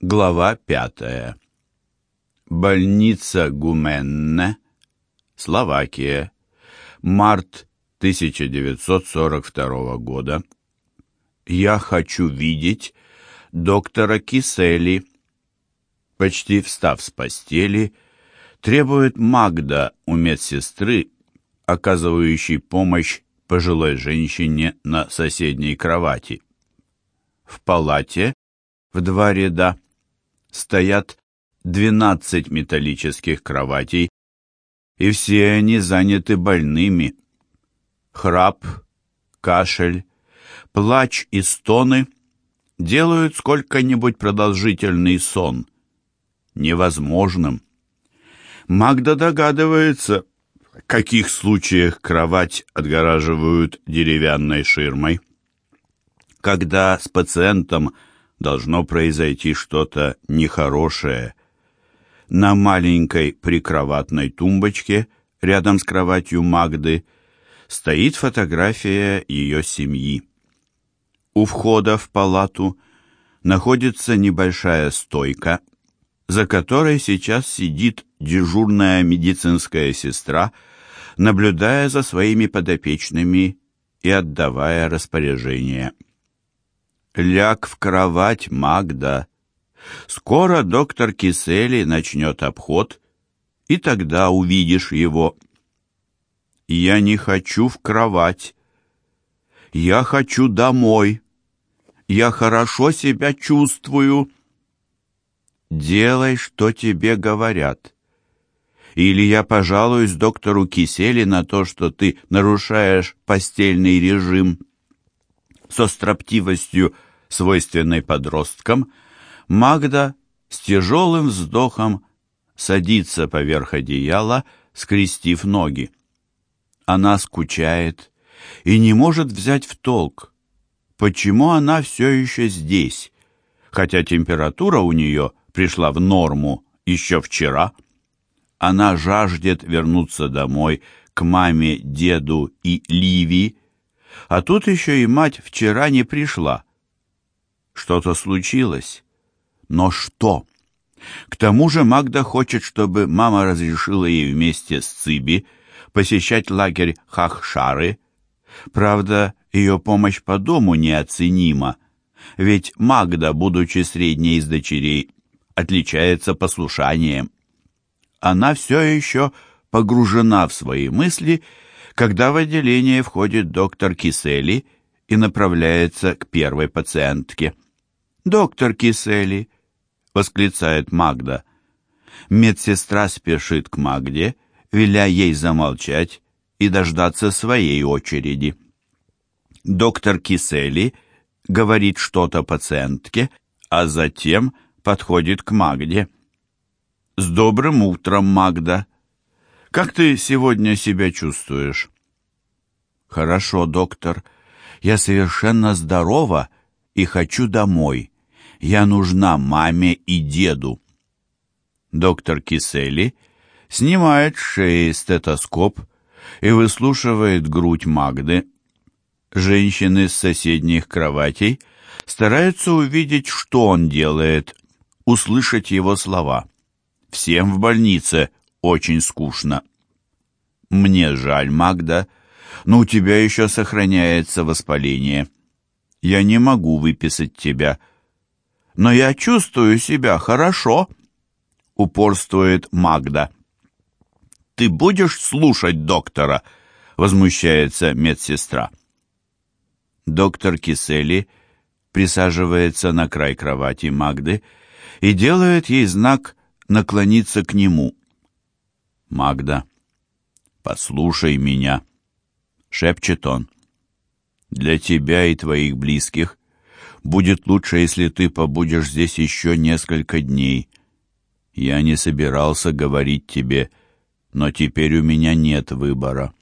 Глава пятая. Больница Гуменне, Словакия. Март 1942 года. Я хочу видеть доктора Кисели. Почти встав с постели, требует Магда у медсестры, оказывающей помощь пожилой женщине на соседней кровати. В палате в два ряда стоят 12 металлических кроватей, и все они заняты больными. Храп, кашель, плач и стоны делают сколько-нибудь продолжительный сон невозможным. Магда догадывается, в каких случаях кровать отгораживают деревянной ширмой. Когда с пациентом должно произойти что-то нехорошее. На маленькой прикроватной тумбочке рядом с кроватью Магды стоит фотография ее семьи. У входа в палату находится небольшая стойка, за которой сейчас сидит дежурная медицинская сестра, наблюдая за своими подопечными и отдавая распоряжения. Ляг в кровать, Магда. Скоро доктор Кисели начнет обход, и тогда увидишь его. Я не хочу в кровать. Я хочу домой. Я хорошо себя чувствую. Делай, что тебе говорят. Или я пожалуюсь доктору Кисели на то, что ты нарушаешь постельный режим со строптивостью, свойственной подросткам, Магда с тяжелым вздохом садится поверх одеяла, скрестив ноги. Она скучает и не может взять в толк, почему она все еще здесь, хотя температура у нее пришла в норму еще вчера. Она жаждет вернуться домой к маме, деду и Ливи, а тут еще и мать вчера не пришла. Что-то случилось. Но что? К тому же Магда хочет, чтобы мама разрешила ей вместе с Циби посещать лагерь Хахшары. Правда, ее помощь по дому неоценима, ведь Магда, будучи средней из дочерей, отличается послушанием. Она все еще погружена в свои мысли когда в отделение входит доктор Кисели и направляется к первой пациентке. «Доктор Кисели!» — восклицает Магда. Медсестра спешит к Магде, веля ей замолчать и дождаться своей очереди. Доктор Кисели говорит что-то пациентке, а затем подходит к Магде. «С добрым утром, Магда!» Как ты сегодня себя чувствуешь? Хорошо, доктор. Я совершенно здорова и хочу домой. Я нужна маме и деду. Доктор Кисели снимает шеи стетоскоп и выслушивает грудь Магды. Женщины с соседних кроватей стараются увидеть, что он делает, услышать его слова. Всем в больнице очень скучно. Мне жаль, Магда, но у тебя еще сохраняется воспаление. Я не могу выписать тебя. Но я чувствую себя хорошо, упорствует Магда. Ты будешь слушать доктора? возмущается медсестра. Доктор Кисели присаживается на край кровати Магды и делает ей знак наклониться к нему. Магда. «Послушай меня», — шепчет он. «Для тебя и твоих близких будет лучше, если ты побудешь здесь еще несколько дней. Я не собирался говорить тебе, но теперь у меня нет выбора».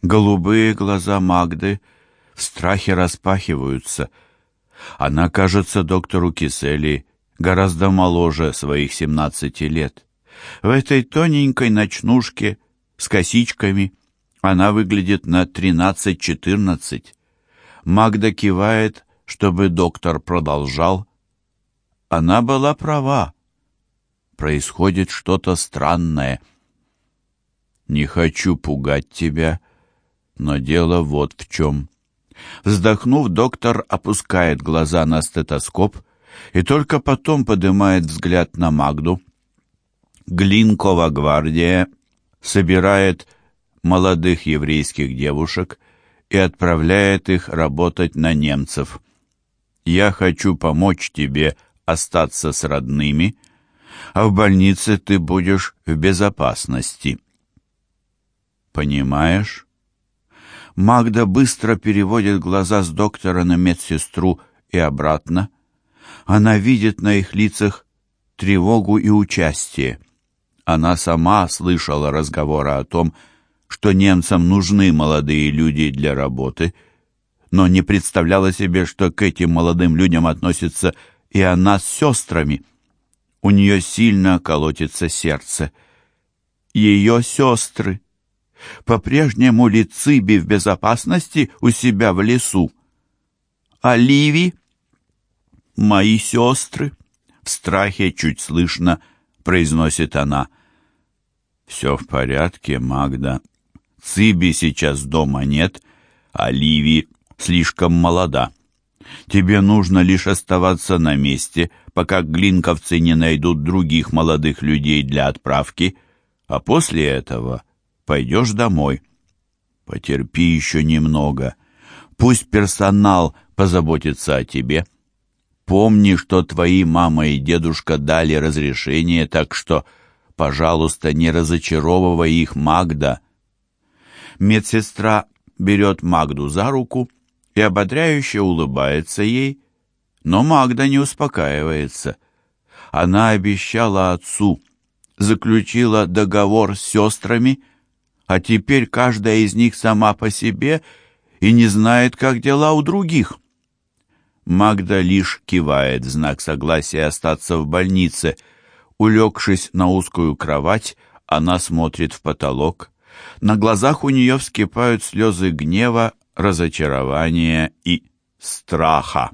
Голубые глаза Магды в страхе распахиваются. Она кажется доктору Кисели гораздо моложе своих семнадцати лет. В этой тоненькой ночнушке с косичками она выглядит на тринадцать-четырнадцать. Магда кивает, чтобы доктор продолжал. Она была права. Происходит что-то странное. Не хочу пугать тебя, но дело вот в чем. Вздохнув, доктор опускает глаза на стетоскоп и только потом поднимает взгляд на Магду. Глинкова гвардия собирает молодых еврейских девушек и отправляет их работать на немцев. Я хочу помочь тебе остаться с родными, а в больнице ты будешь в безопасности. Понимаешь? Магда быстро переводит глаза с доктора на медсестру и обратно. Она видит на их лицах тревогу и участие. Она сама слышала разговоры о том, что немцам нужны молодые люди для работы, но не представляла себе, что к этим молодым людям относится и она с сестрами. У нее сильно колотится сердце. Ее сестры. По-прежнему ли Циби в безопасности у себя в лесу? А Ливи? Мои сестры. В страхе чуть слышно произносит она. Все в порядке, Магда. Циби сейчас дома нет, а Ливи слишком молода. Тебе нужно лишь оставаться на месте, пока глинковцы не найдут других молодых людей для отправки, а после этого пойдешь домой. Потерпи еще немного. Пусть персонал позаботится о тебе. Помни, что твои мама и дедушка дали разрешение, так что, пожалуйста, не разочаровывай их, Магда. Медсестра берет Магду за руку и ободряюще улыбается ей, но Магда не успокаивается. Она обещала отцу, заключила договор с сестрами, а теперь каждая из них сама по себе и не знает, как дела у других. Магда лишь кивает в знак согласия остаться в больнице. Улегшись на узкую кровать, она смотрит в потолок. На глазах у нее вскипают слезы гнева разочарования и страха.